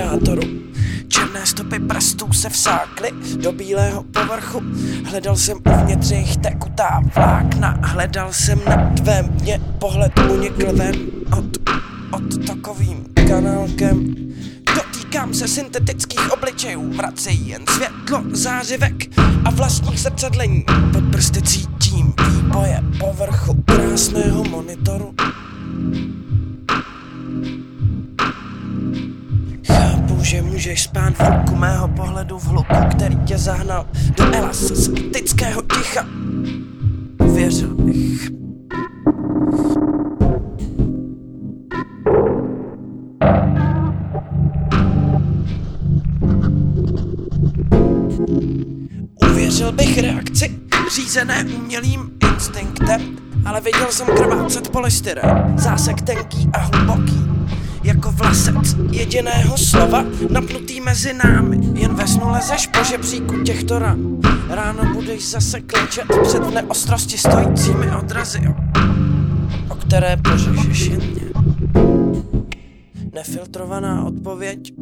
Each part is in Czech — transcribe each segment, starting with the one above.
radiátoru. Černé stopy prstů se vsákly do bílého povrchu. Hledal jsem uvnitř jejich tekutá vlákna. Hledal jsem na tvém dně pohled unikl ven od, od takovým kanálkem. Dotýkám se syntetických obličejů, vracejí jen světlo, zářivek a vlastních zrcadlení. Pod prsty cítím výboje povrchu krásného monitoru. Že můžeš spát v hluku mého pohledu v hluku, který tě zahnal do elastického ticha. Uvěřil bych. Uvěřil bych reakci, řízené umělým instinktem, ale viděl jsem krvácet polystyrén, zásek tenký a hluboký, jako vlasec jediného slova, napnutý mezi námi, jen ve snu lezeš po žebříku těchto ran. Ráno budeš zase klečet před neostrosti stojícími odrazy, o které pořešeš jen mě. Nefiltrovaná odpověď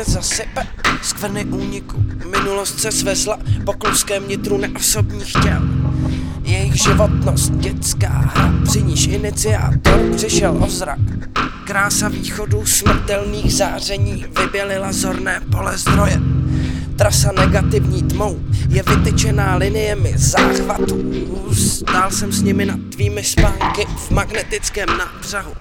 Písek dnes zasype skvrny úniku. Minulost se svezla po kluském nitru neosobních těl. Jejich životnost, dětská hra, při níž iniciátor přišel o zrak. Krása východu smrtelných záření vybělila zorné pole zdroje. Trasa negativní tmou je vytyčená liniemi záchvatů. Stál jsem s nimi nad tvými spánky v magnetickém nábřahu.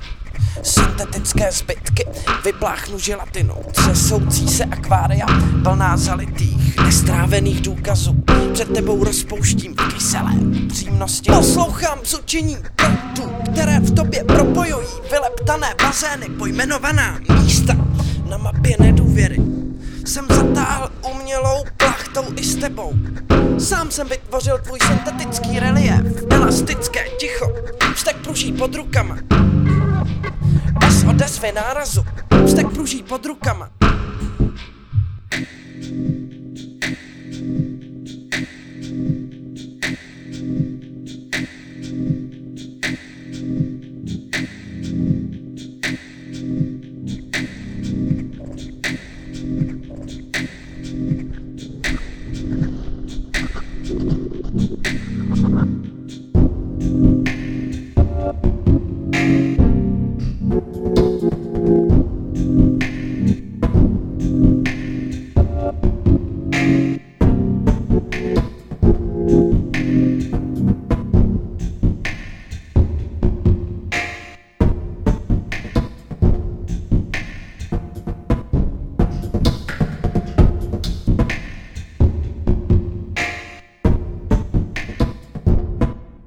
Syntetické zbytky vypláchnu želatinou, třesoucí se akvária, plná zalitých, nestrávených důkazů. Před tebou rozpouštím v kyselé přímnosti. Poslouchám zučení proutů, které v tobě propojují vyleptané bazény, pojmenovaná místa na mapě nedůvěry. Jsem zatáhl umělou plachtou i s tebou. Sám jsem vytvořil tvůj syntetický relief, elastické ticho, vztek pruží pod rukama, bez odezvy nárazu. Vztek pruží pod rukama.